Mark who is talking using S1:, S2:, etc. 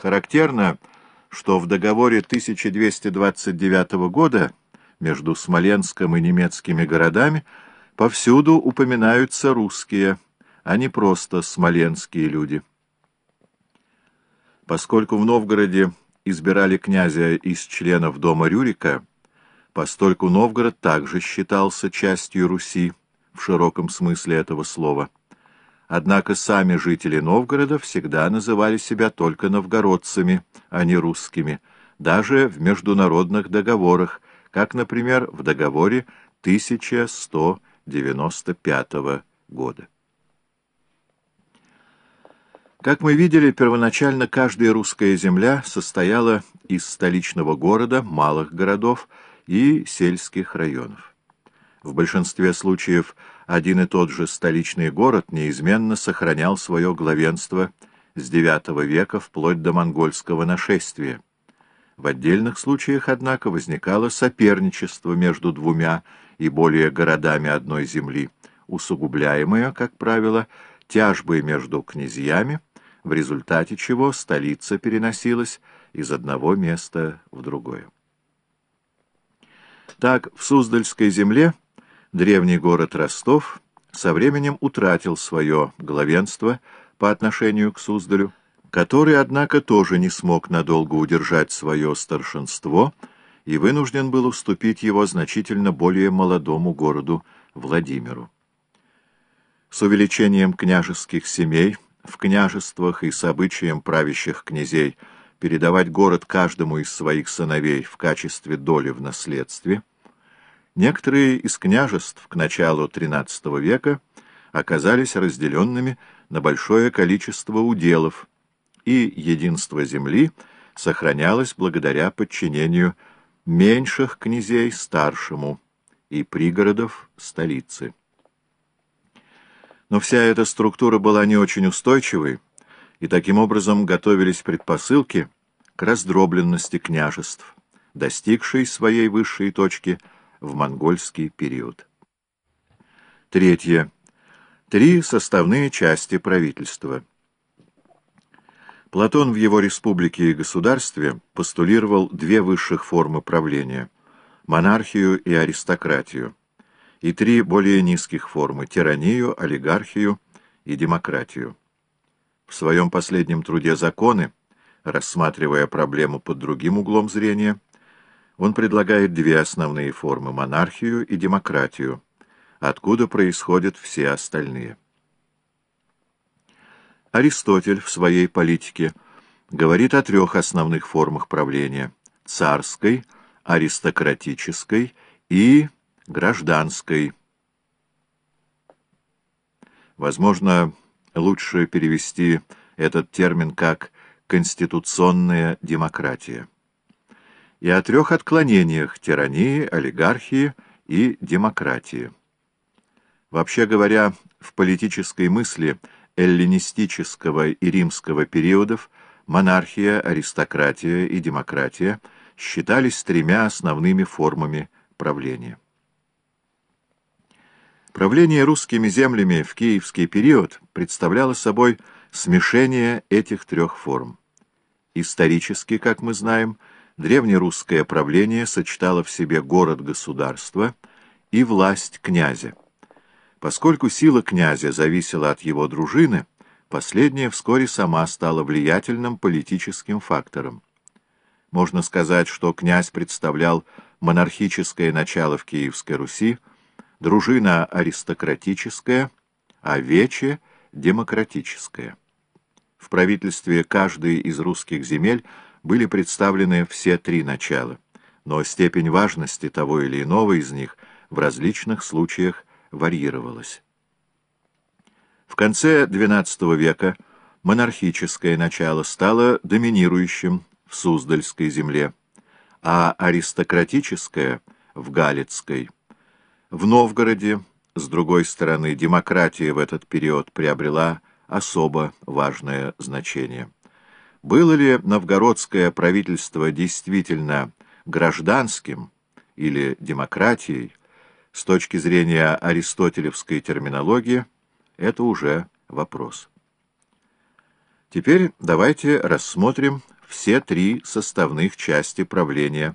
S1: Характерно, что в договоре 1229 года между Смоленском и немецкими городами повсюду упоминаются русские, а не просто смоленские люди. Поскольку в Новгороде избирали князя из членов дома Рюрика, постольку Новгород также считался частью Руси в широком смысле этого слова. Однако сами жители Новгорода всегда называли себя только новгородцами, а не русскими, даже в международных договорах, как, например, в договоре 1195 года. Как мы видели, первоначально каждая русская земля состояла из столичного города, малых городов и сельских районов. В большинстве случаев один и тот же столичный город неизменно сохранял свое главенство с IX века вплоть до монгольского нашествия. В отдельных случаях, однако, возникало соперничество между двумя и более городами одной земли, усугубляемое, как правило, тяжбой между князьями, в результате чего столица переносилась из одного места в другое. Так, в Суздальской земле древний город Ростов со временем утратил свое главенство по отношению к Суздалю, который, однако, тоже не смог надолго удержать свое старшинство и вынужден был уступить его значительно более молодому городу Владимиру. С увеличением княжеских семей в княжествах и с обычаем правящих князей передавать город каждому из своих сыновей в качестве доли в наследстве, некоторые из княжеств к началу XIII века оказались разделенными на большое количество уделов, и единство земли сохранялось благодаря подчинению меньших князей старшему и пригородов столицы. Но вся эта структура была не очень устойчивой, и таким образом готовились предпосылки к раздробленности княжеств, достигшей своей высшей точки в монгольский период. Третье. Три составные части правительства. Платон в его «Республике и государстве» постулировал две высших формы правления – монархию и аристократию – и три более низких формы – тиранию, олигархию и демократию. В своем последнем труде «Законы», рассматривая проблему под другим углом зрения, он предлагает две основные формы – монархию и демократию, откуда происходят все остальные. Аристотель в своей политике говорит о трех основных формах правления – царской, аристократической и гражданской. Возможно, лучше перевести этот термин как «конституционная демократия». И о трех отклонениях – тирании, олигархии и демократии. Вообще говоря, в политической мысли эллинистического и римского периодов монархия, аристократия и демократия считались тремя основными формами правления. Правление русскими землями в киевский период представляло собой смешение этих трех форм. Исторически, как мы знаем, древнерусское правление сочетало в себе город-государство и власть князя. Поскольку сила князя зависела от его дружины, последняя вскоре сама стала влиятельным политическим фактором. Можно сказать, что князь представлял монархическое начало в Киевской Руси, дружина аристократическая, а вече демократическая. В правительстве каждой из русских земель были представлены все три начала, но степень важности того или иного из них в различных случаях варьировалась. В конце XII века монархическое начало стало доминирующим в Суздальской земле, а аристократическое — в Галицкой – в Новгороде, с другой стороны, демократия в этот период приобрела особо важное значение. Было ли новгородское правительство действительно гражданским или демократией, с точки зрения аристотелевской терминологии, это уже вопрос. Теперь давайте рассмотрим все три составных части правления